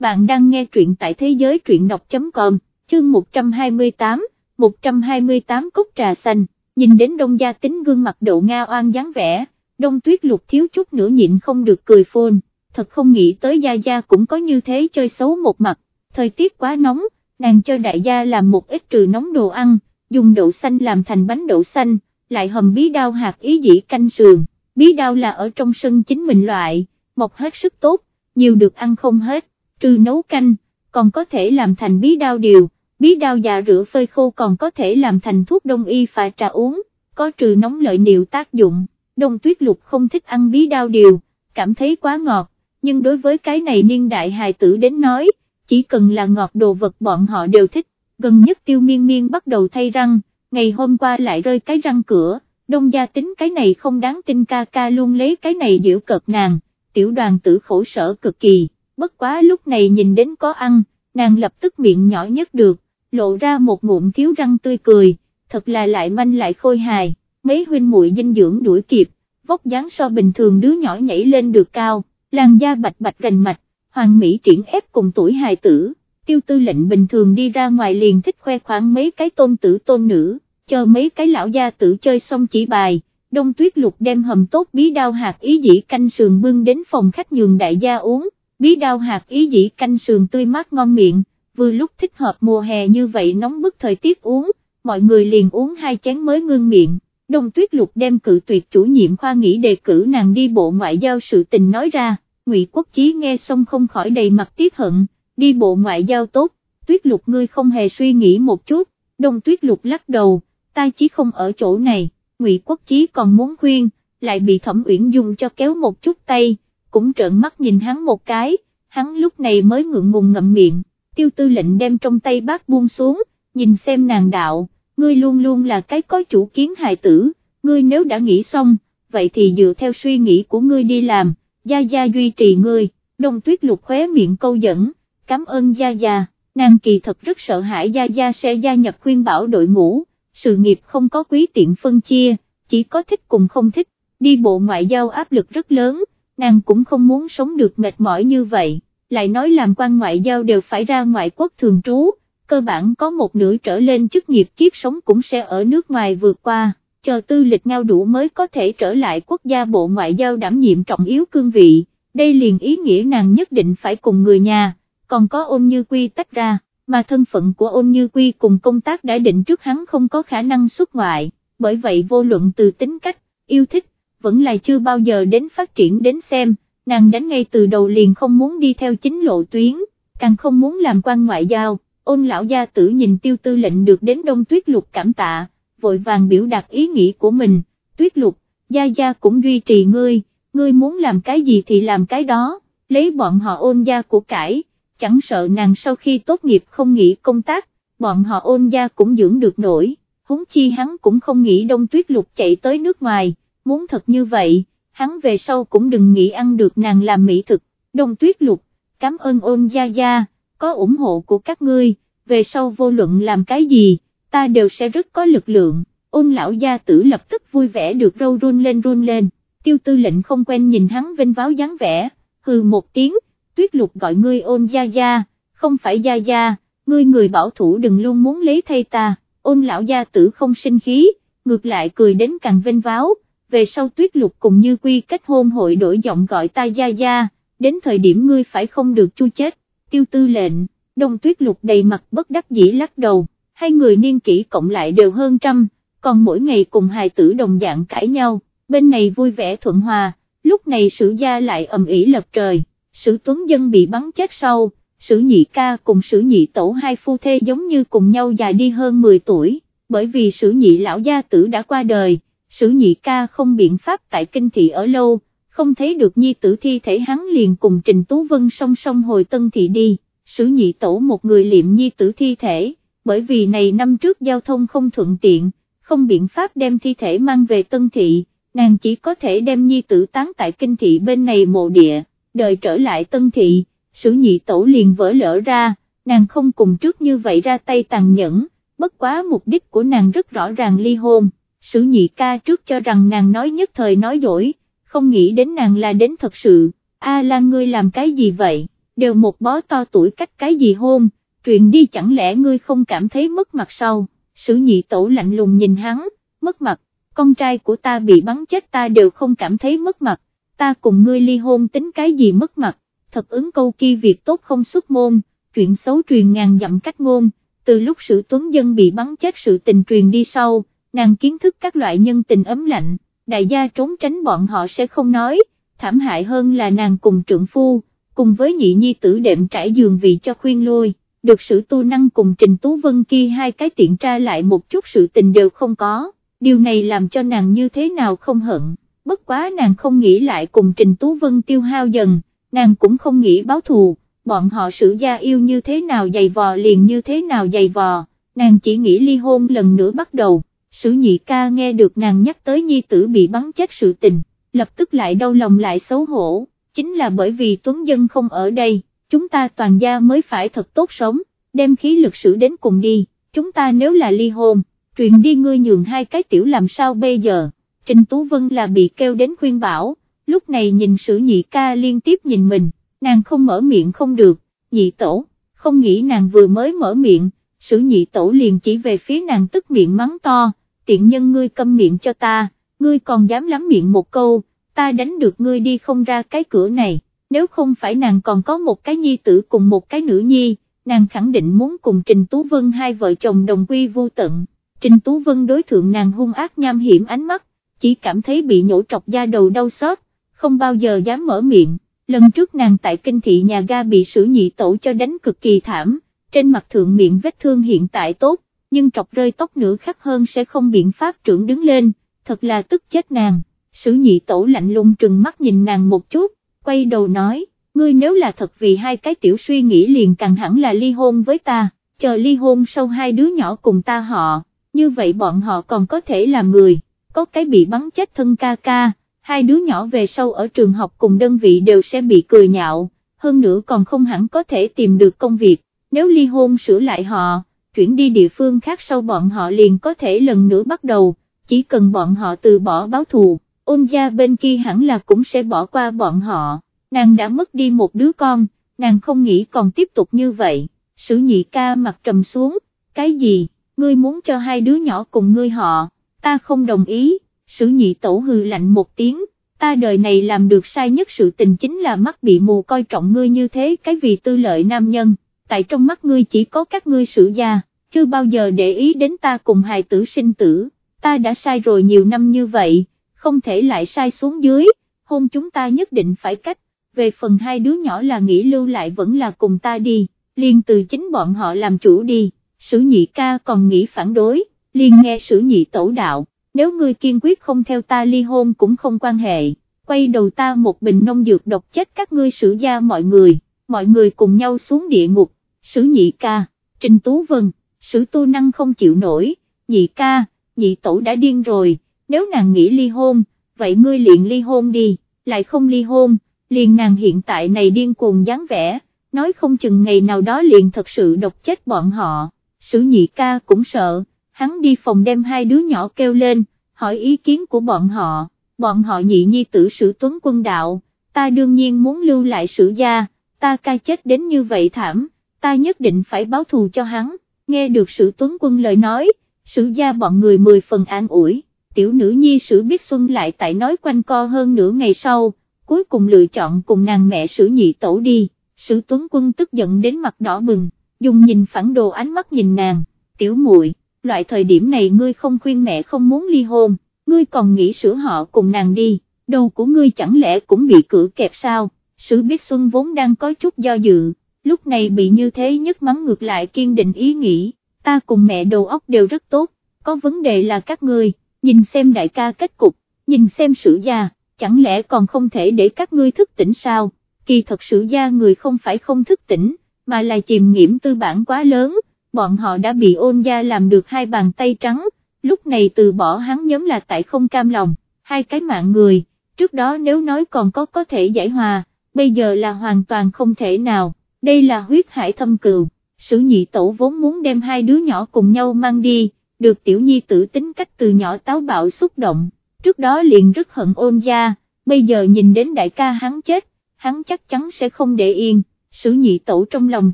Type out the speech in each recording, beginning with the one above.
bạn đang nghe truyện tại thế giới truyện đọc.com, chương 128, 128 cốc trà xanh, nhìn đến đông gia tính gương mặt độ Nga oan dáng vẻ, đông tuyết lục thiếu chút nữa nhịn không được cười phôn, thật không nghĩ tới gia gia cũng có như thế chơi xấu một mặt, thời tiết quá nóng, nàng cho đại gia làm một ít trừ nóng đồ ăn, dùng đậu xanh làm thành bánh đậu xanh, lại hầm bí đao hạt ý dĩ canh sườn, bí đao là ở trong sân chính mình loại, mọc hết sức tốt, nhiều được ăn không hết, trừ nấu canh, còn có thể làm thành bí đao điều, bí đao già rửa phơi khô còn có thể làm thành thuốc đông y pha trà uống, có trừ nóng lợi niệu tác dụng, đông tuyết lục không thích ăn bí đao điều, cảm thấy quá ngọt, nhưng đối với cái này niên đại hài tử đến nói, chỉ cần là ngọt đồ vật bọn họ đều thích, gần nhất tiêu miên miên bắt đầu thay răng, ngày hôm qua lại rơi cái răng cửa, đông gia tính cái này không đáng tin ca ca luôn lấy cái này giễu cợt nàng, tiểu đoàn tử khổ sở cực kỳ, bất quá lúc này nhìn đến có ăn, nàng lập tức miệng nhỏ nhất được, lộ ra một ngụm thiếu răng tươi cười, thật là lại manh lại khôi hài, mấy huynh muội dinh dưỡng đuổi kịp, vóc dáng so bình thường đứa nhỏ nhảy lên được cao, làn da bạch bạch rành mạch, hoàng mỹ triển ép cùng tuổi hài tử, tiêu tư lệnh bình thường đi ra ngoài liền thích khoe khoang mấy cái tôn tử tôn nữ, chờ mấy cái lão gia tử chơi xong chỉ bài, đông tuyết lục đem hầm tốt bí đao hạt ý dĩ canh sườn bưng đến phòng khách nhường đại gia uống, bí đao hạt ý dĩ canh sườn tươi mát ngon miệng, vừa lúc thích hợp mùa hè như vậy nóng bức thời tiết uống, mọi người liền uống hai chén mới ngưng miệng. Đông Tuyết Lục đem cự tuyệt chủ nhiệm khoa nghĩ đề cử nàng đi bộ ngoại giao sự tình nói ra, Ngụy Quốc Chí nghe xong không khỏi đầy mặt tiếc hận, đi bộ ngoại giao tốt, Tuyết Lục ngươi không hề suy nghĩ một chút, Đông Tuyết Lục lắc đầu, ta chỉ không ở chỗ này, Ngụy Quốc Chí còn muốn khuyên, lại bị Thẩm Uyển Dung cho kéo một chút tay, cũng trợn mắt nhìn hắn một cái, hắn lúc này mới ngượng ngùng ngậm miệng, tiêu tư lệnh đem trong tay bát buông xuống, nhìn xem nàng đạo, ngươi luôn luôn là cái có chủ kiến hài tử, ngươi nếu đã nghĩ xong, vậy thì dựa theo suy nghĩ của ngươi đi làm, Gia Gia duy trì ngươi, đông tuyết lục khóe miệng câu dẫn, cảm ơn Gia Gia, nàng kỳ thật rất sợ hãi Gia Gia sẽ gia nhập khuyên bảo đội ngũ, sự nghiệp không có quý tiện phân chia, chỉ có thích cùng không thích, đi bộ ngoại giao áp lực rất lớn, nàng cũng không muốn sống được mệt mỏi như vậy, lại nói làm quan ngoại giao đều phải ra ngoại quốc thường trú, cơ bản có một nửa trở lên chức nghiệp kiếp sống cũng sẽ ở nước ngoài vượt qua, chờ tư lịch ngao đủ mới có thể trở lại quốc gia bộ ngoại giao đảm nhiệm trọng yếu cương vị, đây liền ý nghĩa nàng nhất định phải cùng người nhà, còn có ôn như quy tách ra, mà thân phận của ôn như quy cùng công tác đã định trước hắn không có khả năng xuất ngoại, bởi vậy vô luận từ tính cách, yêu thích, vẫn là chưa bao giờ đến phát triển đến xem, nàng đánh ngay từ đầu liền không muốn đi theo chính lộ tuyến, càng không muốn làm quan ngoại giao, ôn lão gia tử nhìn tiêu tư lệnh được đến đông tuyết lục cảm tạ, vội vàng biểu đạt ý nghĩ của mình, tuyết lục, gia gia cũng duy trì ngươi, ngươi muốn làm cái gì thì làm cái đó, lấy bọn họ ôn gia của cải, chẳng sợ nàng sau khi tốt nghiệp không nghỉ công tác, bọn họ ôn gia cũng dưỡng được nổi, huống chi hắn cũng không nghĩ đông tuyết lục chạy tới nước ngoài, muốn thật như vậy, hắn về sau cũng đừng nghĩ ăn được nàng làm mỹ thực, đông tuyết lục, cảm ơn ôn gia gia, có ủng hộ của các ngươi, về sau vô luận làm cái gì, ta đều sẽ rất có lực lượng, ôn lão gia tử lập tức vui vẻ được râu run lên run lên, tiêu tư lệnh không quen nhìn hắn vinh váo dáng vẻ, hừ một tiếng, tuyết lục gọi ngươi ôn gia gia, không phải gia gia, ngươi người bảo thủ đừng luôn muốn lấy thay ta, ôn lão gia tử không sinh khí, ngược lại cười đến càng vinh váo, về sau tuyết lục cùng như quy kết hôn hội đổi giọng gọi ta gia gia, đến thời điểm ngươi phải không được chu chết, tiêu tư lệnh, đông tuyết lục đầy mặt bất đắc dĩ lắc đầu, hai người niên kỷ cộng lại đều hơn trăm, còn mỗi ngày cùng hài tử đồng dạng cãi nhau, bên này vui vẻ thuận hòa, lúc này sử gia lại ầm ĩ lật trời, sử tuấn dân bị bắn chết sau, sử nhị ca cùng sử nhị tổ hai phu thê giống như cùng nhau già đi hơn 10 tuổi, bởi vì sử nhị lão gia tử đã qua đời, sử nhị ca không biện pháp tại kinh thị ở lâu, không thấy được nhi tử thi thể hắn liền cùng Trình Tú Vân song song hồi tân thị đi, sử nhị tổ một người liệm nhi tử thi thể, bởi vì này năm trước giao thông không thuận tiện, không biện pháp đem thi thể mang về tân thị, nàng chỉ có thể đem nhi tử tán tại kinh thị bên này mộ địa, đợi trở lại tân thị, sử nhị tổ liền vỡ lỡ ra, nàng không cùng trước như vậy ra tay tàn nhẫn, bất quá mục đích của nàng rất rõ ràng ly hôn, sử nhị ca trước cho rằng nàng nói nhất thời nói dối, không nghĩ đến nàng là đến thật sự, A Lan ngươi làm cái gì vậy, đều một bó to tuổi cách cái gì hôn, truyền đi chẳng lẽ ngươi không cảm thấy mất mặt sao, sử nhị tổ lạnh lùng nhìn hắn, mất mặt, con trai của ta bị bắn chết ta đều không cảm thấy mất mặt, ta cùng ngươi ly hôn tính cái gì mất mặt, thật ứng câu kia việc tốt không xuất môn, chuyện xấu truyền ngàn dặm cách ngôn, từ lúc sử tuấn dân bị bắn chết sự tình truyền đi sau, nàng kiến thức các loại nhân tình ấm lạnh, đại gia trốn tránh bọn họ sẽ không nói, thảm hại hơn là nàng cùng trượng phu, cùng với nhị nhi tử đệm trải giường vị cho khuyên lôi, được sự tu năng cùng Trình Tú Vân kia hai cái tiện tra lại một chút sự tình đều không có, điều này làm cho nàng như thế nào không hận, bất quá nàng không nghĩ lại cùng Trình Tú Vân tiêu hao dần, nàng cũng không nghĩ báo thù, bọn họ sử gia yêu như thế nào dày vò liền như thế nào dày vò, nàng chỉ nghĩ ly hôn lần nữa bắt đầu, sử nhị ca nghe được nàng nhắc tới nhi tử bị bắn chết sự tình, lập tức lại đau lòng lại xấu hổ, chính là bởi vì Tuấn Dân không ở đây, chúng ta toàn gia mới phải thật tốt sống, đem khí lực sử đến cùng đi, chúng ta nếu là ly hôn, truyền đi ngươi nhường hai cái tiểu làm sao bây giờ, Trình Tú Vân là bị kêu đến khuyên bảo, lúc này nhìn sử nhị ca liên tiếp nhìn mình, nàng không mở miệng không được, nhị tổ, không nghĩ nàng vừa mới mở miệng, sử nhị tổ liền chỉ về phía nàng tức miệng mắng to, tiện nhân ngươi câm miệng cho ta, ngươi còn dám lắm miệng một câu, ta đánh được ngươi đi không ra cái cửa này, nếu không phải nàng còn có một cái nhi tử cùng một cái nữ nhi, nàng khẳng định muốn cùng Trình Tú Vân hai vợ chồng đồng quy vô tận, Trình Tú Vân đối thượng nàng hung ác nham hiểm ánh mắt, chỉ cảm thấy bị nhổ trọc da đầu đau xót, không bao giờ dám mở miệng, lần trước nàng tại kinh thị nhà ga bị sử nhị tổ cho đánh cực kỳ thảm, trên mặt thượng miệng vết thương hiện tại tốt, nhưng trọc rơi tóc nửa khắc hơn sẽ không biện pháp trưởng đứng lên, thật là tức chết nàng, sử nhị tổ lạnh lùng trừng mắt nhìn nàng một chút, quay đầu nói, ngươi nếu là thật vì hai cái tiểu suy nghĩ liền càng hẳn là ly hôn với ta, chờ ly hôn sau hai đứa nhỏ cùng ta họ, như vậy bọn họ còn có thể làm người, có cái bị bắn chết thân ca ca, hai đứa nhỏ về sau ở trường học cùng đơn vị đều sẽ bị cười nhạo, hơn nữa còn không hẳn có thể tìm được công việc, nếu ly hôn sửa lại họ, chuyển đi địa phương khác sau bọn họ liền có thể lần nữa bắt đầu, chỉ cần bọn họ từ bỏ báo thù, ôn gia bên kia hẳn là cũng sẽ bỏ qua bọn họ, nàng đã mất đi một đứa con, nàng không nghĩ còn tiếp tục như vậy, sử nhị ca mặt trầm xuống, cái gì, ngươi muốn cho hai đứa nhỏ cùng ngươi họ, ta không đồng ý. Sử nhị tổ hư lạnh một tiếng, ta đời này làm được sai nhất sự tình chính là mắt bị mù coi trọng ngươi như thế cái vì tư lợi nam nhân, tại trong mắt ngươi chỉ có các ngươi sử gia, chưa bao giờ để ý đến ta cùng hài tử sinh tử, ta đã sai rồi nhiều năm như vậy, không thể lại sai xuống dưới, hôn chúng ta nhất định phải cách, về phần hai đứa nhỏ là nghĩ lưu lại vẫn là cùng ta đi, liền từ chính bọn họ làm chủ đi, sử nhị ca còn nghĩ phản đối, liền nghe sử nhị tổ đạo nếu ngươi kiên quyết không theo ta ly hôn cũng không quan hệ, quay đầu ta một bình nông dược độc chết các ngươi sử gia mọi người, mọi người cùng nhau xuống địa ngục, sử nhị ca, trình tú vân, sử tu năng không chịu nổi, nhị ca, nhị tổ đã điên rồi, nếu nàng nghĩ ly hôn, vậy ngươi liền ly hôn đi, lại không ly hôn, liền nàng hiện tại này điên cuồng dáng vẻ, nói không chừng ngày nào đó liền thật sự độc chết bọn họ, sử nhị ca cũng sợ hắn đi phòng đem hai đứa nhỏ kêu lên, hỏi ý kiến của bọn họ, bọn họ nhị nhi tử sử tuấn quân đạo, ta đương nhiên muốn lưu lại sử gia, ta ca chết đến như vậy thảm, ta nhất định phải báo thù cho hắn, nghe được sử tuấn quân lời nói, sử gia bọn người mười phần an ủi, tiểu nữ nhi sử biết xuân lại tại nói quanh co hơn nửa ngày sau, cuối cùng lựa chọn cùng nàng mẹ sử nhị tổ đi, sử tuấn quân tức giận đến mặt đỏ bừng, dùng nhìn phản đồ ánh mắt nhìn nàng, tiểu muội loại thời điểm này ngươi không khuyên mẹ không muốn ly hôn, ngươi còn nghĩ sửa họ cùng nàng đi, đầu của ngươi chẳng lẽ cũng bị cửa kẹp sao, sử biết xuân vốn đang có chút do dự, lúc này bị như thế nhất mắng ngược lại kiên định ý nghĩ, ta cùng mẹ đầu óc đều rất tốt, có vấn đề là các ngươi, nhìn xem đại ca kết cục, nhìn xem sử gia, chẳng lẽ còn không thể để các ngươi thức tỉnh sao, kỳ thật sử gia người không phải không thức tỉnh, mà là chìm nghiễm tư bản quá lớn bọn họ đã bị ôn gia làm được hai bàn tay trắng, lúc này từ bỏ hắn nhóm là tại không cam lòng, hai cái mạng người, trước đó nếu nói còn có có thể giải hòa, bây giờ là hoàn toàn không thể nào, đây là huyết hải thâm cừu, sử nhị tổ vốn muốn đem hai đứa nhỏ cùng nhau mang đi, được tiểu nhi tử tính cách từ nhỏ táo bạo xúc động, trước đó liền rất hận ôn gia, bây giờ nhìn đến đại ca hắn chết, hắn chắc chắn sẽ không để yên, sử nhị tẩu trong lòng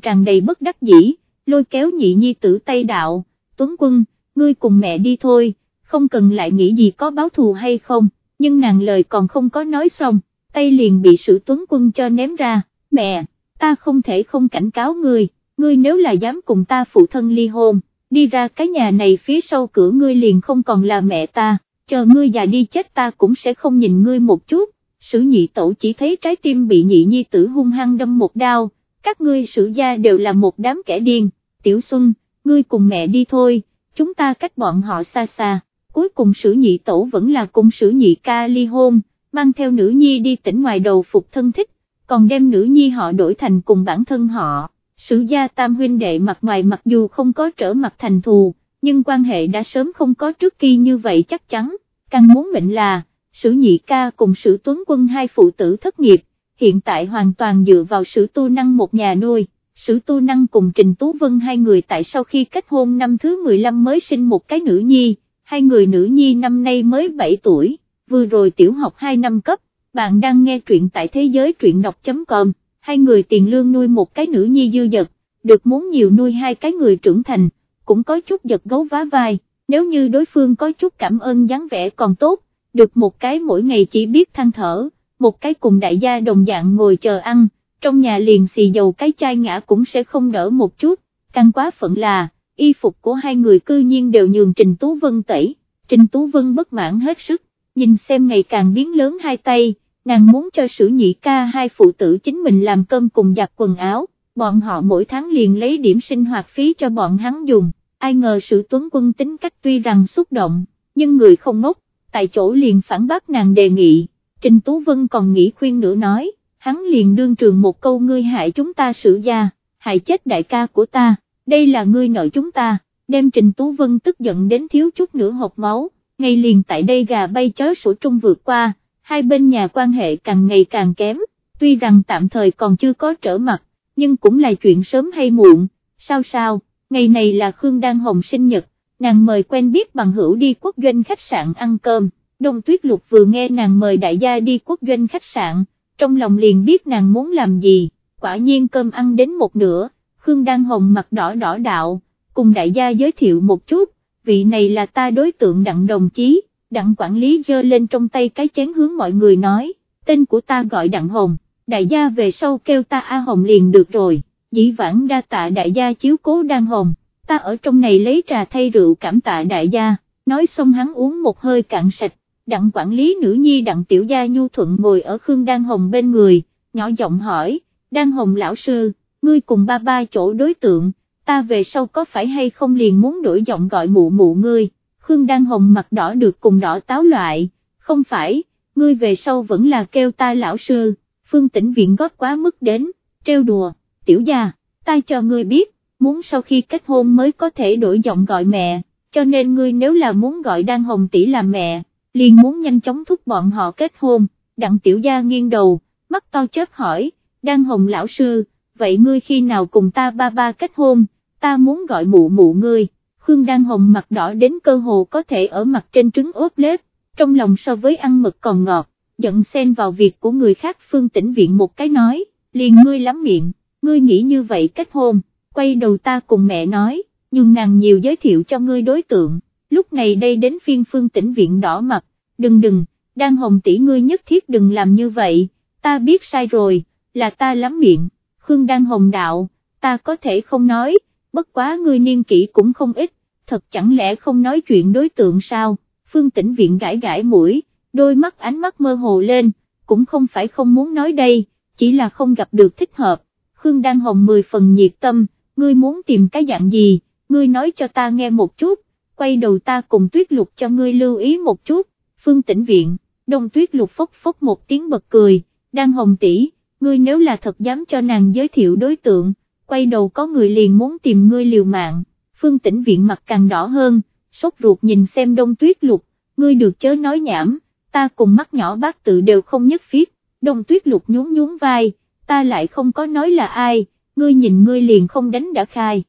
tràn đầy bất đắc dĩ, lôi kéo nhị nhi tử tay đạo, Tuấn Quân, ngươi cùng mẹ đi thôi, không cần lại nghĩ gì có báo thù hay không, nhưng nàng lời còn không có nói xong, tay liền bị sử Tuấn Quân cho ném ra, mẹ, ta không thể không cảnh cáo ngươi, ngươi nếu là dám cùng ta phụ thân ly hôn, đi ra cái nhà này phía sau cửa ngươi liền không còn là mẹ ta, chờ ngươi già đi chết ta cũng sẽ không nhìn ngươi một chút, sử nhị tẩu chỉ thấy trái tim bị nhị nhi tử hung hăng đâm một đao, các ngươi sử gia đều là một đám kẻ điên, tiểu xuân, ngươi cùng mẹ đi thôi, chúng ta cách bọn họ xa xa, cuối cùng sử nhị tẩu vẫn là cùng sử nhị ca ly hôn, mang theo nữ nhi đi tỉnh ngoài đầu phục thân thích, còn đem nữ nhi họ đổi thành cùng bản thân họ, sử gia tam huynh đệ mặt ngoài mặc dù không có trở mặt thành thù, nhưng quan hệ đã sớm không có trước kia như vậy chắc chắn, càng muốn mệnh là, sử nhị ca cùng sử tuấn quân hai phụ tử thất nghiệp, hiện tại hoàn toàn dựa vào sử tu năng một nhà nuôi. Sử Tu Năng cùng Trình Tú Vân hai người tại sau khi kết hôn năm thứ 15 mới sinh một cái nữ nhi, hai người nữ nhi năm nay mới 7 tuổi, vừa rồi tiểu học 2 năm cấp, bạn đang nghe truyện tại thế giới truyện đọc.com, hai người tiền lương nuôi một cái nữ nhi dư dật, được muốn nhiều nuôi hai cái người trưởng thành, cũng có chút giật gấu vá vai, nếu như đối phương có chút cảm ơn dáng vẻ còn tốt, được một cái mỗi ngày chỉ biết than thở, một cái cùng đại gia đồng dạng ngồi chờ ăn trong nhà liền xì dầu cái chai ngã cũng sẽ không đỡ một chút, càng quá phận là, y phục của hai người cư nhiên đều nhường Trình Tú Vân tẩy, Trình Tú Vân bất mãn hết sức, nhìn xem ngày càng biến lớn hai tay, nàng muốn cho sử nhị ca hai phụ tử chính mình làm cơm cùng giặt quần áo, bọn họ mỗi tháng liền lấy điểm sinh hoạt phí cho bọn hắn dùng, ai ngờ sự tuấn quân tính cách tuy rằng xúc động, nhưng người không ngốc, tại chỗ liền phản bác nàng đề nghị, Trình Tú Vân còn nghĩ khuyên nữa nói, hắn liền đương trường một câu ngươi hại chúng ta sử gia, hại chết đại ca của ta, đây là ngươi nợ chúng ta, đem Trình Tú Vân tức giận đến thiếu chút nữa hộp máu, ngay liền tại đây gà bay chó sủa trung vượt qua, hai bên nhà quan hệ càng ngày càng kém, tuy rằng tạm thời còn chưa có trở mặt, nhưng cũng là chuyện sớm hay muộn, sao sao, ngày này là Khương Đan Hồng sinh nhật, nàng mời quen biết bằng hữu đi quốc doanh khách sạn ăn cơm, Đông Tuyết Lục vừa nghe nàng mời đại gia đi quốc doanh khách sạn, trong lòng liền biết nàng muốn làm gì, quả nhiên cơm ăn đến một nửa, Khương Đan Hồng mặt đỏ đỏ đạo, cùng đại gia giới thiệu một chút, vị này là ta đối tượng đặng đồng chí, đặng quản lý giơ lên trong tay cái chén hướng mọi người nói, tên của ta gọi đặng Hồng, đại gia về sau kêu ta A Hồng liền được rồi, dĩ vãng đa tạ đại gia chiếu cố Đan Hồng, ta ở trong này lấy trà thay rượu cảm tạ đại gia, nói xong hắn uống một hơi cạn sạch, đặng quản lý nữ nhi đặng tiểu gia nhu thuận ngồi ở Khương Đan Hồng bên người, nhỏ giọng hỏi, Đan Hồng lão sư, ngươi cùng ba ba chỗ đối tượng, ta về sau có phải hay không liền muốn đổi giọng gọi mụ mụ ngươi, Khương Đan Hồng mặt đỏ được cùng đỏ táo loại, không phải, ngươi về sau vẫn là kêu ta lão sư, phương tĩnh viện gót quá mức đến, trêu đùa, tiểu gia, ta cho ngươi biết, muốn sau khi kết hôn mới có thể đổi giọng gọi mẹ, cho nên ngươi nếu là muốn gọi Đan Hồng tỷ là mẹ liền muốn nhanh chóng thúc bọn họ kết hôn, đặng tiểu gia nghiêng đầu, mắt to chớp hỏi, Đan hồng lão sư, vậy ngươi khi nào cùng ta ba ba kết hôn, ta muốn gọi mụ mụ ngươi, Khương Đan Hồng mặt đỏ đến cơ hồ có thể ở mặt trên trứng ốp lết, trong lòng so với ăn mực còn ngọt, giận xen vào việc của người khác phương tĩnh viện một cái nói, liền ngươi lắm miệng, ngươi nghĩ như vậy kết hôn, quay đầu ta cùng mẹ nói, nhưng nàng nhiều giới thiệu cho ngươi đối tượng, lúc này đây đến phiên phương tĩnh viện đỏ mặt, đừng đừng, Đan hồng tỷ ngươi nhất thiết đừng làm như vậy, ta biết sai rồi, là ta lắm miệng, Khương Đan Hồng đạo, ta có thể không nói, bất quá ngươi niên kỷ cũng không ít, thật chẳng lẽ không nói chuyện đối tượng sao, phương tĩnh viện gãi gãi mũi, đôi mắt ánh mắt mơ hồ lên, cũng không phải không muốn nói đây, chỉ là không gặp được thích hợp, Khương Đan Hồng mười phần nhiệt tâm, ngươi muốn tìm cái dạng gì, ngươi nói cho ta nghe một chút, quay đầu ta cùng tuyết lục cho ngươi lưu ý một chút, phương tĩnh viện, đông tuyết lục phốc phốc một tiếng bật cười, đang hồng tỷ, ngươi nếu là thật dám cho nàng giới thiệu đối tượng, quay đầu có người liền muốn tìm ngươi liều mạng, phương tĩnh viện mặt càng đỏ hơn, sốt ruột nhìn xem đông tuyết lục, ngươi được chớ nói nhảm, ta cùng mắt nhỏ bác tự đều không nhất phiết, đông tuyết lục nhún nhún vai, ta lại không có nói là ai, ngươi nhìn ngươi liền không đánh đã khai.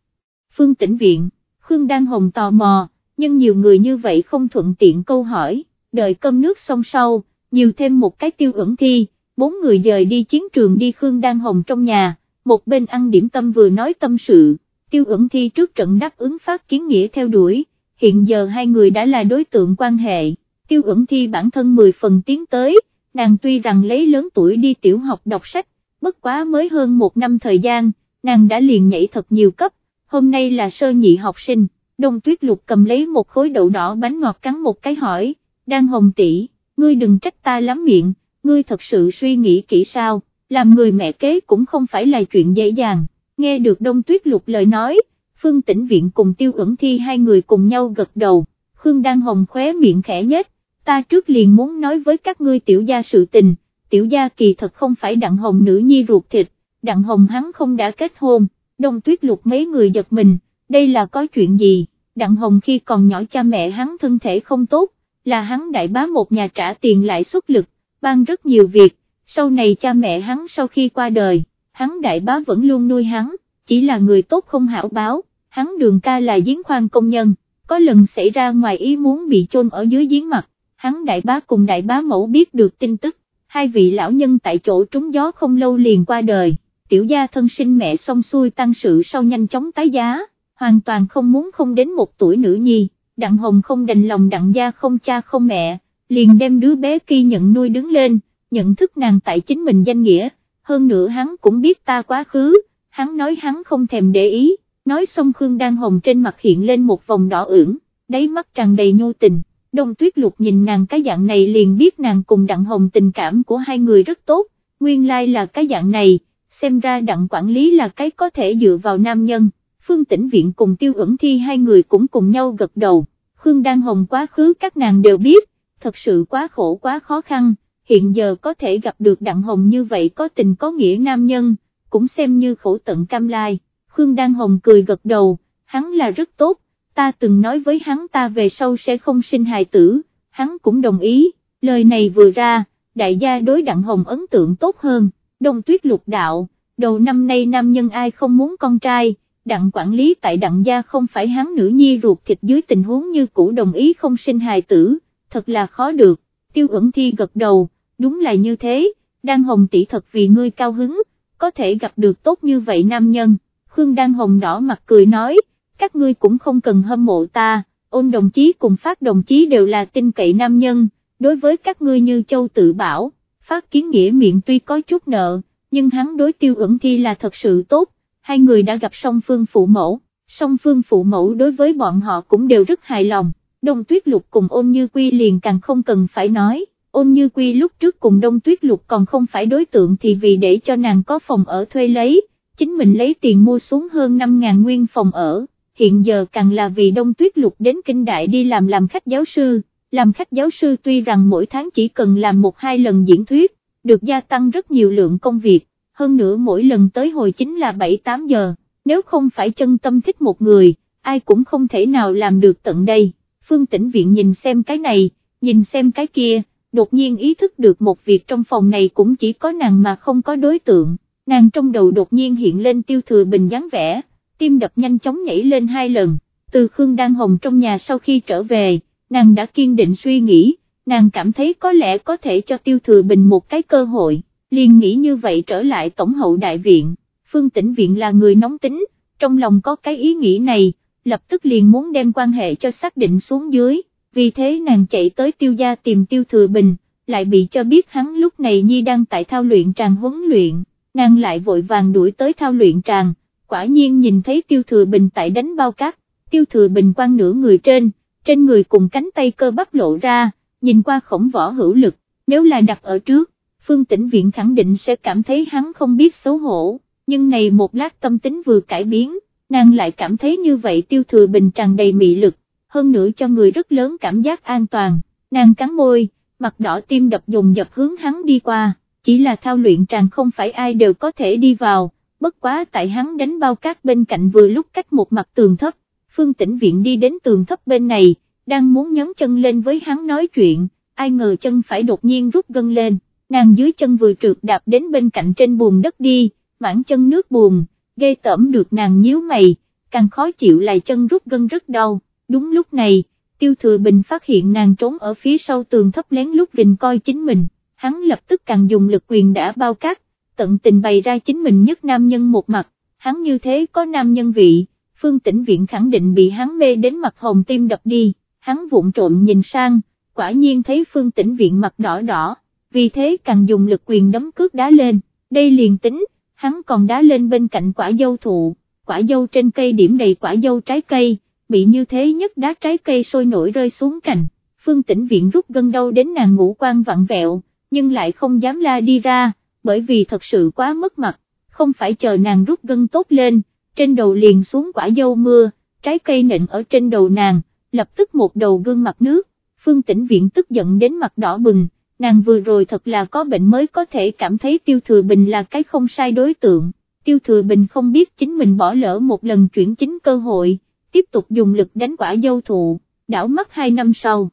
Phương tĩnh viện, Khương Đan Hồng tò mò, nhưng nhiều người như vậy không thuận tiện câu hỏi, đợi cơm nước xong sau, nhiều thêm một cái tiêu ẩn thi, bốn người dời đi chiến trường đi Khương Đan Hồng trong nhà, một bên ăn điểm tâm vừa nói tâm sự, tiêu ẩn thi trước trận đáp ứng phát kiến nghĩa theo đuổi, hiện giờ hai người đã là đối tượng quan hệ, tiêu ẩn thi bản thân 10 phần tiến tới, nàng tuy rằng lấy lớn tuổi đi tiểu học đọc sách, bất quá mới hơn một năm thời gian, nàng đã liền nhảy thật nhiều cấp, hôm nay là sơ nhị học sinh, đông tuyết lục cầm lấy một khối đậu đỏ bánh ngọt cắn một cái hỏi, đang hồng tỷ, ngươi đừng trách ta lắm miệng, ngươi thật sự suy nghĩ kỹ sao, làm người mẹ kế cũng không phải là chuyện dễ dàng, nghe được đông tuyết lục lời nói, phương tĩnh viện cùng tiêu ẩn thi hai người cùng nhau gật đầu, Khương đang hồng khóe miệng khẽ nhất, ta trước liền muốn nói với các ngươi tiểu gia sự tình, tiểu gia kỳ thật không phải đặng hồng nữ nhi ruột thịt, đặng hồng hắn không đã kết hôn, đông tuyết lục mấy người giật mình, đây là có chuyện gì, đặng hồng khi còn nhỏ cha mẹ hắn thân thể không tốt, là hắn đại bá một nhà trả tiền lại xuất lực, ban rất nhiều việc, sau này cha mẹ hắn sau khi qua đời, hắn đại bá vẫn luôn nuôi hắn, chỉ là người tốt không hảo báo, hắn đường ca là giếng khoan công nhân, có lần xảy ra ngoài ý muốn bị chôn ở dưới giếng mặt, hắn đại bá cùng đại bá mẫu biết được tin tức, hai vị lão nhân tại chỗ trúng gió không lâu liền qua đời, tiểu gia thân sinh mẹ xong xuôi tăng sự sau nhanh chóng tái giá, hoàn toàn không muốn không đến một tuổi nữ nhi, đặng hồng không đành lòng đặng gia không cha không mẹ, liền đem đứa bé kia nhận nuôi đứng lên, nhận thức nàng tại chính mình danh nghĩa, hơn nữa hắn cũng biết ta quá khứ, hắn nói hắn không thèm để ý, nói xong Khương Đan Hồng trên mặt hiện lên một vòng đỏ ửng, đáy mắt tràn đầy nhu tình, đông tuyết lục nhìn nàng cái dạng này liền biết nàng cùng đặng hồng tình cảm của hai người rất tốt, nguyên lai là cái dạng này, xem ra đặng quản lý là cái có thể dựa vào nam nhân, phương tĩnh viện cùng tiêu ẩn thi hai người cũng cùng nhau gật đầu, Khương Đan Hồng quá khứ các nàng đều biết, thật sự quá khổ quá khó khăn, hiện giờ có thể gặp được đặng hồng như vậy có tình có nghĩa nam nhân, cũng xem như khổ tận cam lai, Khương Đan Hồng cười gật đầu, hắn là rất tốt, ta từng nói với hắn ta về sau sẽ không sinh hài tử, hắn cũng đồng ý, lời này vừa ra, đại gia đối đặng hồng ấn tượng tốt hơn, đông tuyết lục đạo, đầu năm nay nam nhân ai không muốn con trai, đặng quản lý tại đặng gia không phải hắn nữ nhi ruột thịt dưới tình huống như cũ đồng ý không sinh hài tử, thật là khó được, tiêu ẩn thi gật đầu, đúng là như thế, Đan Hồng tỷ thật vì ngươi cao hứng, có thể gặp được tốt như vậy nam nhân, Khương Đan Hồng đỏ mặt cười nói, các ngươi cũng không cần hâm mộ ta, ôn đồng chí cùng phát đồng chí đều là tin cậy nam nhân, đối với các ngươi như châu tự bảo, phát kiến nghĩa miệng tuy có chút nợ, nhưng hắn đối tiêu ẩn thi là thật sự tốt, hai người đã gặp song phương phụ mẫu, song phương phụ mẫu đối với bọn họ cũng đều rất hài lòng, đồng tuyết lục cùng ôn như quy liền càng không cần phải nói, ôn như quy lúc trước cùng đông tuyết lục còn không phải đối tượng thì vì để cho nàng có phòng ở thuê lấy, chính mình lấy tiền mua xuống hơn 5.000 nguyên phòng ở, hiện giờ càng là vì đông tuyết lục đến kinh đại đi làm làm khách giáo sư, làm khách giáo sư tuy rằng mỗi tháng chỉ cần làm một hai lần diễn thuyết, được gia tăng rất nhiều lượng công việc, hơn nữa mỗi lần tới hồi chính là 7-8 giờ, nếu không phải chân tâm thích một người, ai cũng không thể nào làm được tận đây, phương tĩnh viện nhìn xem cái này, nhìn xem cái kia, đột nhiên ý thức được một việc trong phòng này cũng chỉ có nàng mà không có đối tượng, nàng trong đầu đột nhiên hiện lên tiêu thừa bình dáng vẻ, tim đập nhanh chóng nhảy lên hai lần, từ Khương Đan Hồng trong nhà sau khi trở về, nàng đã kiên định suy nghĩ, nàng cảm thấy có lẽ có thể cho tiêu thừa bình một cái cơ hội, liền nghĩ như vậy trở lại tổng hậu đại viện, phương tĩnh viện là người nóng tính, trong lòng có cái ý nghĩ này, lập tức liền muốn đem quan hệ cho xác định xuống dưới, vì thế nàng chạy tới tiêu gia tìm tiêu thừa bình, lại bị cho biết hắn lúc này Nhi đang tại thao luyện tràng huấn luyện, nàng lại vội vàng đuổi tới thao luyện tràng, quả nhiên nhìn thấy tiêu thừa bình tại đánh bao cát, tiêu thừa bình quăng nửa người trên, trên người cùng cánh tay cơ bắp lộ ra, nhìn qua khổng võ hữu lực, nếu là đặt ở trước, phương tĩnh viện khẳng định sẽ cảm thấy hắn không biết xấu hổ, nhưng này một lát tâm tính vừa cải biến, nàng lại cảm thấy như vậy tiêu thừa bình tràn đầy mị lực, hơn nữa cho người rất lớn cảm giác an toàn, nàng cắn môi, mặt đỏ tim đập dùng dập hướng hắn đi qua, chỉ là thao luyện tràng không phải ai đều có thể đi vào, bất quá tại hắn đánh bao cát bên cạnh vừa lúc cách một mặt tường thấp, phương tĩnh viện đi đến tường thấp bên này, đang muốn nhấn chân lên với hắn nói chuyện, ai ngờ chân phải đột nhiên rút gân lên, nàng dưới chân vừa trượt đạp đến bên cạnh trên bùn đất đi, mảng chân nước buồn, gây tẩm được nàng nhíu mày, càng khó chịu lại chân rút gân rất đau, đúng lúc này, tiêu thừa bình phát hiện nàng trốn ở phía sau tường thấp lén lúc rình coi chính mình, hắn lập tức càng dùng lực quyền đã bao cát, tận tình bày ra chính mình nhất nam nhân một mặt, hắn như thế có nam nhân vị, phương tĩnh viện khẳng định bị hắn mê đến mặt hồng tim đập đi, hắn vụng trộm nhìn sang, quả nhiên thấy phương tĩnh viện mặt đỏ đỏ, vì thế càng dùng lực quyền đấm cước đá lên, đây liền tính, hắn còn đá lên bên cạnh quả dâu thụ, quả dâu trên cây điểm đầy quả dâu trái cây, bị như thế nhất đá trái cây sôi nổi rơi xuống cành, phương tĩnh viện rút gân đau đến nàng ngũ quan vặn vẹo, nhưng lại không dám la đi ra, bởi vì thật sự quá mất mặt, không phải chờ nàng rút gân tốt lên, trên đầu liền xuống quả dâu mưa, trái cây nịnh ở trên đầu nàng, lập tức một đầu gương mặt nước, phương tĩnh viện tức giận đến mặt đỏ bừng, nàng vừa rồi thật là có bệnh mới có thể cảm thấy tiêu thừa bình là cái không sai đối tượng, tiêu thừa bình không biết chính mình bỏ lỡ một lần chuyển chính cơ hội, tiếp tục dùng lực đánh quả dâu thụ, đảo mắt hai năm sau.